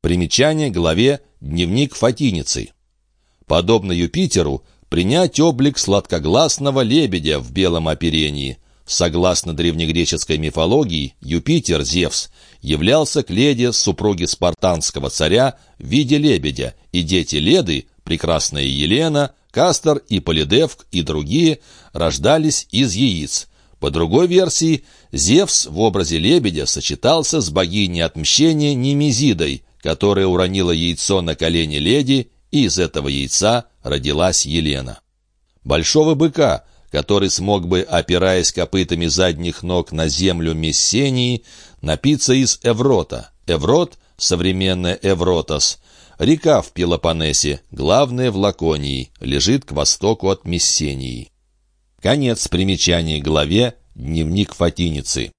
Примечание главе «Дневник Фатиницы». Подобно Юпитеру, принять облик сладкогласного лебедя в белом оперении. Согласно древнегреческой мифологии, Юпитер, Зевс, являлся к Леде, супруге спартанского царя, в виде лебедя, и дети Леды, прекрасная Елена, Кастор и Полидевк и другие, рождались из яиц. По другой версии, Зевс в образе лебедя сочетался с богиней отмщения Немезидой, которая уронила яйцо на колени леди, и из этого яйца родилась Елена. Большого быка, который смог бы, опираясь копытами задних ног на землю Мессении, напиться из Эврота. Эврот, современная Эвротос, река в Пелопоннесе, главная в Лаконии, лежит к востоку от Мессении. Конец примечаний главе «Дневник Фатиницы».